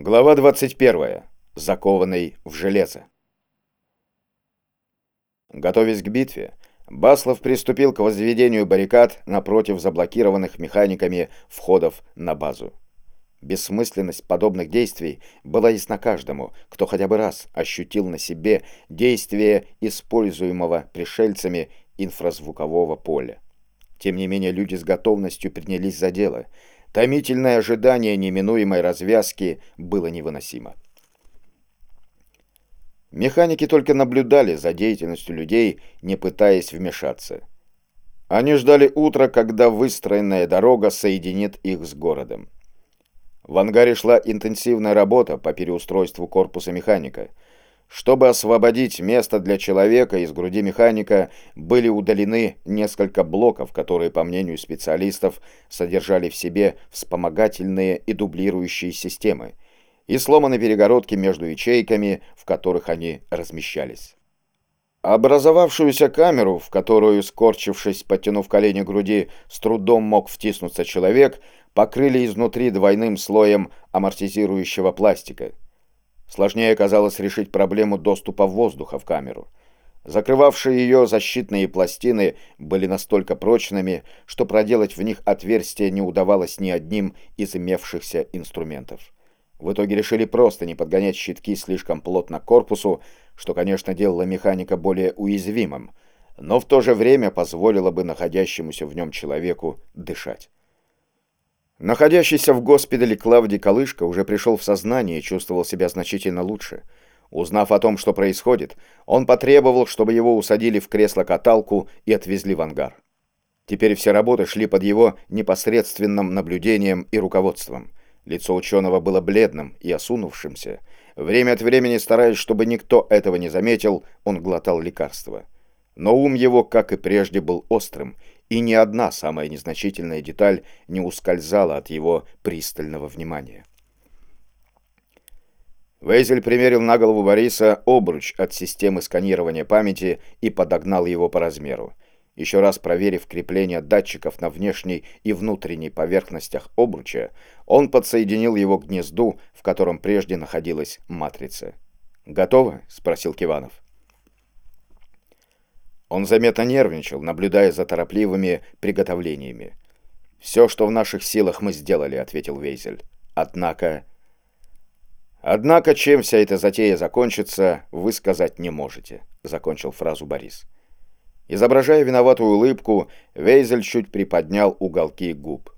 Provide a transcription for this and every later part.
Глава 21. Закованный в железо. Готовясь к битве, Баслов приступил к возведению баррикад напротив заблокированных механиками входов на базу. Бессмысленность подобных действий была ясна каждому, кто хотя бы раз ощутил на себе действие используемого пришельцами инфразвукового поля. Тем не менее, люди с готовностью принялись за дело — Томительное ожидание неминуемой развязки было невыносимо. Механики только наблюдали за деятельностью людей, не пытаясь вмешаться. Они ждали утра, когда выстроенная дорога соединит их с городом. В ангаре шла интенсивная работа по переустройству корпуса механика – чтобы освободить место для человека из груди механика, были удалены несколько блоков, которые, по мнению специалистов, содержали в себе вспомогательные и дублирующие системы, и сломаны перегородки между ячейками, в которых они размещались. Образовавшуюся камеру, в которую, скорчившись, подтянув колени груди, с трудом мог втиснуться человек, покрыли изнутри двойным слоем амортизирующего пластика – Сложнее оказалось решить проблему доступа воздуха в камеру. Закрывавшие ее защитные пластины были настолько прочными, что проделать в них отверстие не удавалось ни одним из имевшихся инструментов. В итоге решили просто не подгонять щитки слишком плотно к корпусу, что, конечно, делало механика более уязвимым, но в то же время позволило бы находящемуся в нем человеку дышать. Находящийся в госпитале Клавдий Калышко уже пришел в сознание и чувствовал себя значительно лучше. Узнав о том, что происходит, он потребовал, чтобы его усадили в кресло-каталку и отвезли в ангар. Теперь все работы шли под его непосредственным наблюдением и руководством. Лицо ученого было бледным и осунувшимся. Время от времени, стараясь, чтобы никто этого не заметил, он глотал лекарства. Но ум его, как и прежде, был острым, и ни одна самая незначительная деталь не ускользала от его пристального внимания. Вейзель примерил на голову Бориса обруч от системы сканирования памяти и подогнал его по размеру. Еще раз проверив крепление датчиков на внешней и внутренней поверхностях обруча, он подсоединил его к гнезду, в котором прежде находилась матрица. «Готово?» — спросил Киванов. Он заметно нервничал, наблюдая за торопливыми приготовлениями. «Все, что в наших силах, мы сделали», — ответил Вейзель. «Однако...» «Однако, чем вся эта затея закончится, вы сказать не можете», — закончил фразу Борис. Изображая виноватую улыбку, Вейзель чуть приподнял уголки губ.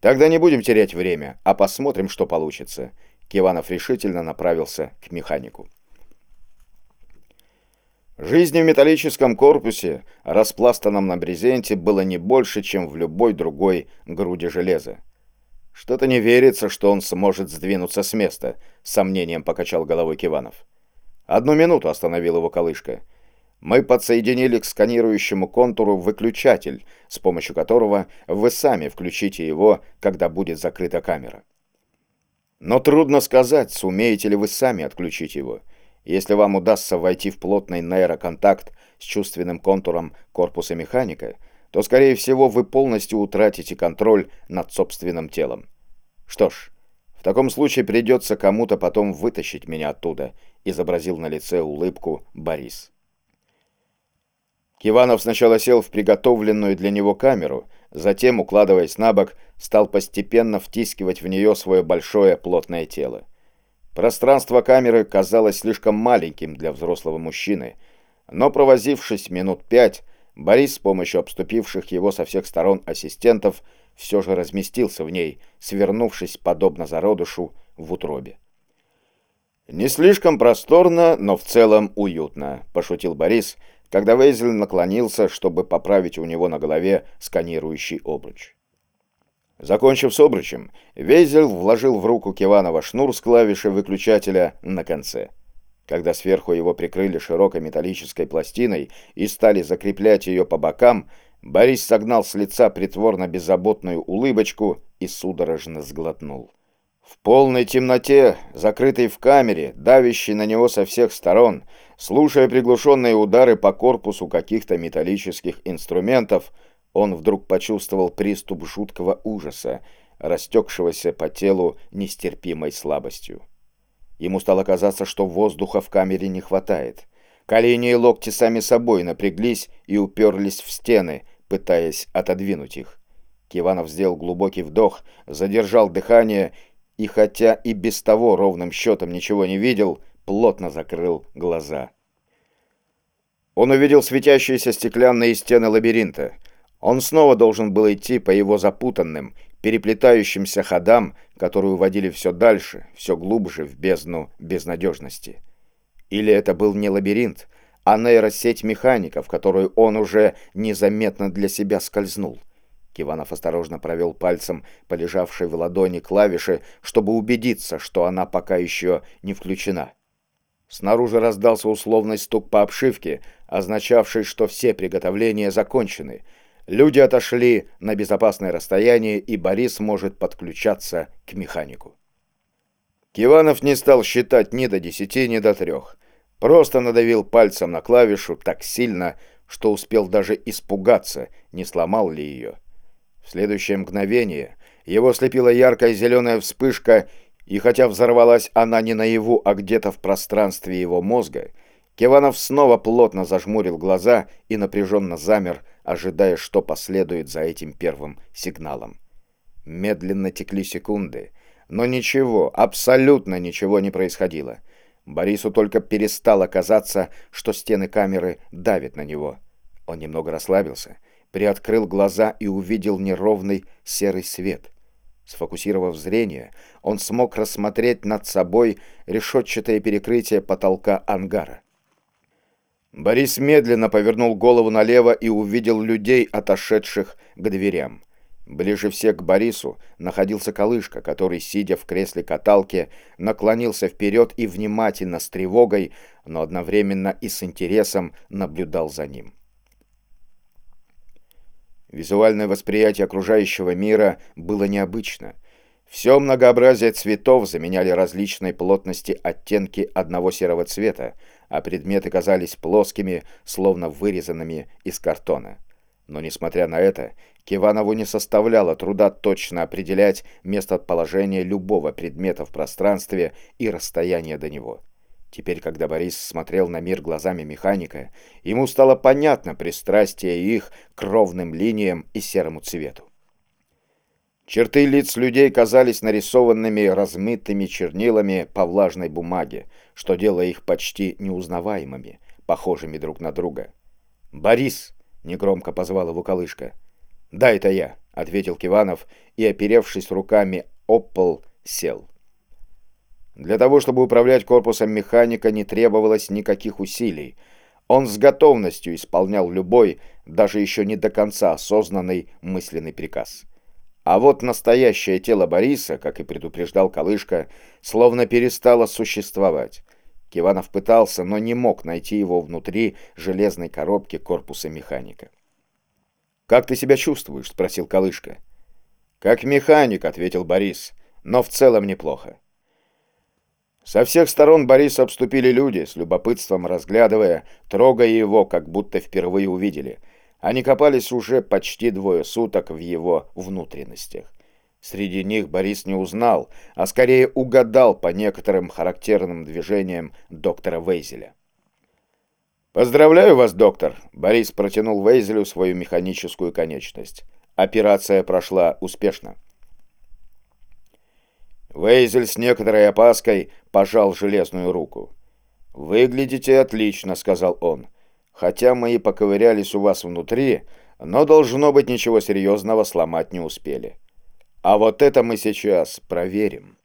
«Тогда не будем терять время, а посмотрим, что получится». Киванов решительно направился к механику. Жизни в металлическом корпусе, распластанном на брезенте, было не больше, чем в любой другой груди железа. «Что-то не верится, что он сможет сдвинуться с места», — с сомнением покачал головой Киванов. «Одну минуту», — остановил его колышка. «Мы подсоединили к сканирующему контуру выключатель, с помощью которого вы сами включите его, когда будет закрыта камера». «Но трудно сказать, сумеете ли вы сами отключить его». Если вам удастся войти в плотный нейроконтакт с чувственным контуром корпуса механика, то, скорее всего, вы полностью утратите контроль над собственным телом. Что ж, в таком случае придется кому-то потом вытащить меня оттуда, изобразил на лице улыбку Борис. Киванов сначала сел в приготовленную для него камеру, затем, укладываясь на бок, стал постепенно втискивать в нее свое большое плотное тело. Пространство камеры казалось слишком маленьким для взрослого мужчины, но провозившись минут пять, Борис с помощью обступивших его со всех сторон ассистентов все же разместился в ней, свернувшись подобно зародышу в утробе. «Не слишком просторно, но в целом уютно», — пошутил Борис, когда Вейзель наклонился, чтобы поправить у него на голове сканирующий обруч. Закончив с обручем, Вейзел вложил в руку Киванова шнур с клавишей выключателя на конце. Когда сверху его прикрыли широкой металлической пластиной и стали закреплять ее по бокам, Борис согнал с лица притворно беззаботную улыбочку и судорожно сглотнул. В полной темноте, закрытой в камере, давящей на него со всех сторон, слушая приглушенные удары по корпусу каких-то металлических инструментов, он вдруг почувствовал приступ жуткого ужаса, растекшегося по телу нестерпимой слабостью. Ему стало казаться, что воздуха в камере не хватает. Колени и локти сами собой напряглись и уперлись в стены, пытаясь отодвинуть их. Киванов сделал глубокий вдох, задержал дыхание и, хотя и без того ровным счетом ничего не видел, плотно закрыл глаза. Он увидел светящиеся стеклянные стены лабиринта. Он снова должен был идти по его запутанным, переплетающимся ходам, которые уводили все дальше, все глубже в бездну безнадежности. Или это был не лабиринт, а нейросеть механика, в которую он уже незаметно для себя скользнул. Киванов осторожно провел пальцем по лежавшей в ладони клавише, чтобы убедиться, что она пока еще не включена. Снаружи раздался условный стук по обшивке, означавший, что все приготовления закончены. Люди отошли на безопасное расстояние, и Борис может подключаться к механику. Киванов не стал считать ни до десяти, ни до трех. Просто надавил пальцем на клавишу так сильно, что успел даже испугаться, не сломал ли ее. В следующее мгновение его слепила яркая зеленая вспышка, и хотя взорвалась она не наяву, а где-то в пространстве его мозга, Киванов снова плотно зажмурил глаза и напряженно замер, ожидая, что последует за этим первым сигналом. Медленно текли секунды, но ничего, абсолютно ничего не происходило — Борису только перестало казаться, что стены камеры давят на него. Он немного расслабился, приоткрыл глаза и увидел неровный серый свет. Сфокусировав зрение, он смог рассмотреть над собой решетчатое перекрытие потолка ангара. Борис медленно повернул голову налево и увидел людей, отошедших к дверям. Ближе всех к Борису находился Колышка, который, сидя в кресле каталки, наклонился вперед и внимательно, с тревогой, но одновременно и с интересом наблюдал за ним. Визуальное восприятие окружающего мира было необычно. Все многообразие цветов заменяли различной плотности оттенки одного серого цвета, а предметы казались плоскими, словно вырезанными из картона. Но, несмотря на это, Киванову не составляло труда точно определять местоположение любого предмета в пространстве и расстояние до него. Теперь, когда Борис смотрел на мир глазами механика, ему стало понятно пристрастие их к ровным линиям и серому цвету. Черты лиц людей казались нарисованными размытыми чернилами по влажной бумаге, что делало их почти неузнаваемыми, похожими друг на друга. «Борис!» — негромко позвал его Колышка. «Да, это я», — ответил Киванов и, оперевшись руками об пол, сел. Для того, чтобы управлять корпусом механика, не требовалось никаких усилий. Он с готовностью исполнял любой, даже еще не до конца осознанный мысленный приказ. А вот настоящее тело Бориса, как и предупреждал Колышка, словно перестало существовать. Киванов пытался, но не мог найти его внутри железной коробки корпуса механика. «Как ты себя чувствуешь?» — спросил Колышка. «Как механик», — ответил Борис, — «но в целом неплохо». Со всех сторон Бориса обступили люди, с любопытством разглядывая, трогая его, как будто впервые увидели. Они копались уже почти двое суток в его внутренностях. Среди них Борис не узнал, а скорее угадал по некоторым характерным движениям доктора Вейзеля. «Поздравляю вас, доктор!» Борис протянул Вейзелю свою механическую конечность. Операция прошла успешно. Вейзель с некоторой опаской пожал железную руку. «Выглядите отлично», — сказал он. «Хотя мы и поковырялись у вас внутри, но, должно быть, ничего серьезного сломать не успели. А вот это мы сейчас проверим».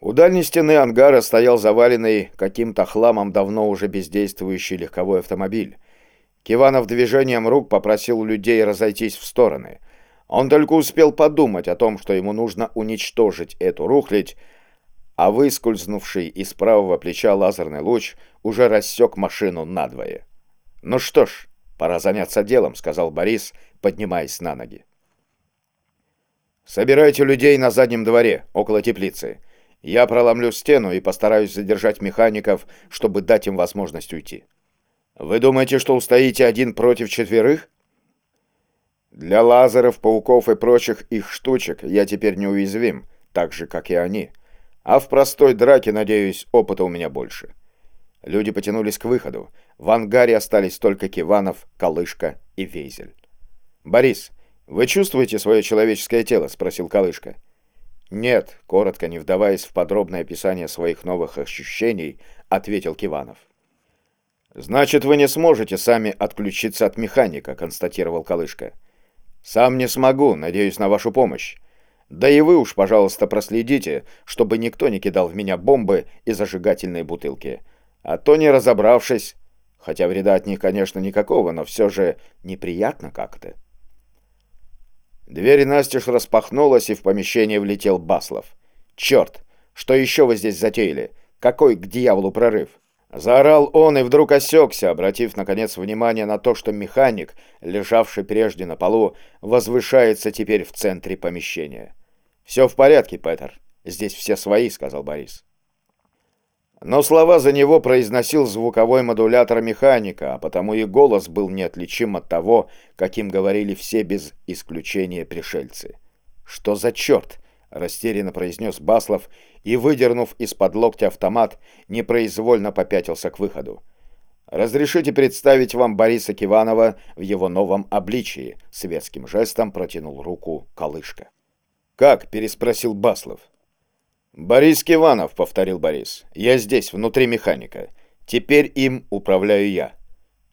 У дальней стены ангара стоял заваленный каким-то хламом давно уже бездействующий легковой автомобиль. Киванов движением рук попросил людей разойтись в стороны. Он только успел подумать о том, что ему нужно уничтожить эту рухлядь, а выскользнувший из правого плеча лазерный луч уже рассек машину надвое. «Ну что ж, пора заняться делом», — сказал Борис, поднимаясь на ноги. «Собирайте людей на заднем дворе, около теплицы. Я проломлю стену и постараюсь задержать механиков, чтобы дать им возможность уйти. Вы думаете, что устоите один против четверых? Для лазеров, пауков и прочих их штучек я теперь неуязвим, так же, как и они. А в простой драке, надеюсь, опыта у меня больше. Люди потянулись к выходу. В ангаре остались только Киванов, Калышка и Вейзель. «Борис, вы чувствуете свое человеческое тело?» — спросил Калышка. «Нет», — коротко, не вдаваясь в подробное описание своих новых ощущений, ответил Киванов. «Значит, вы не сможете сами отключиться от механика», — констатировал Калышка. «Сам не смогу, надеюсь на вашу помощь. Да и вы уж, пожалуйста, проследите, чтобы никто не кидал в меня бомбы и зажигательные бутылки. А то не разобравшись, хотя вреда от них, конечно, никакого, но все же неприятно как-то». Дверь настежь распахнулась, и в помещение влетел Баслов. «Черт! Что еще вы здесь затеяли? Какой к дьяволу прорыв?» Заорал он и вдруг осекся, обратив, наконец, внимание на то, что механик, лежавший прежде на полу, возвышается теперь в центре помещения. «Все в порядке, Петер. Здесь все свои», — сказал Борис. Но слова за него произносил звуковой модулятор механика, а потому и голос был неотличим от того, каким говорили все без исключения пришельцы. «Что за черт?» — растерянно произнес Баслов и, выдернув из-под локтя автомат, непроизвольно попятился к выходу. «Разрешите представить вам Бориса Киванова в его новом обличии», — светским жестом протянул руку Калышка. «Как?» — переспросил Баслов. «Борис Киванов», — повторил Борис. «Я здесь, внутри механика. Теперь им управляю я».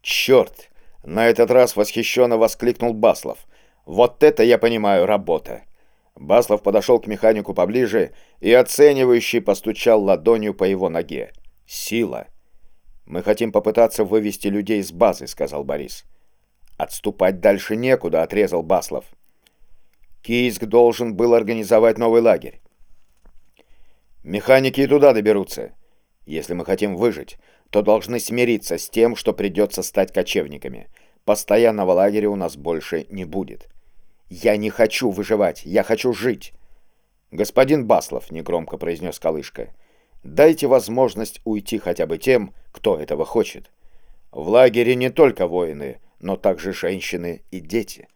«Черт!» — на этот раз восхищенно воскликнул Баслов. «Вот это, я понимаю, работа!» Баслов подошел к механику поближе и оценивающий постучал ладонью по его ноге. «Сила!» «Мы хотим попытаться вывести людей с базы», — сказал Борис. «Отступать дальше некуда», — отрезал Баслов. Кийск должен был организовать новый лагерь. Механики и туда доберутся. Если мы хотим выжить, то должны смириться с тем, что придется стать кочевниками. Постоянного лагеря у нас больше не будет. «Я не хочу выживать, я хочу жить!» «Господин Баслов», — негромко произнес Калышка, — «дайте возможность уйти хотя бы тем, кто этого хочет. В лагере не только воины, но также женщины и дети.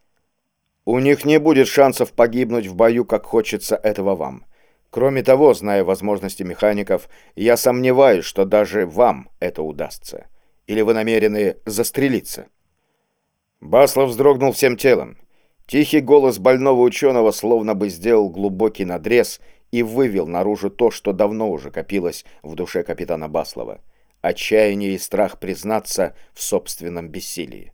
У них не будет шансов погибнуть в бою, как хочется этого вам. Кроме того, зная возможности механиков, я сомневаюсь, что даже вам это удастся. Или вы намерены застрелиться?» Баслов вздрогнул всем телом. Тихий голос больного ученого словно бы сделал глубокий надрез и вывел наружу то, что давно уже копилось в душе капитана Баслова. Отчаяние и страх признаться в собственном бессилии.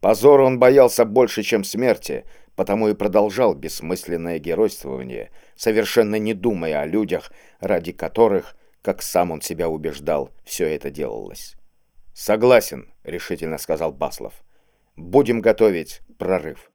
Позора он боялся больше, чем смерти, потому и продолжал бессмысленное геройствование, совершенно не думая о людях, ради которых, как сам он себя убеждал, все это делалось. «Согласен», — решительно сказал Баслов. «Будем готовить прорыв».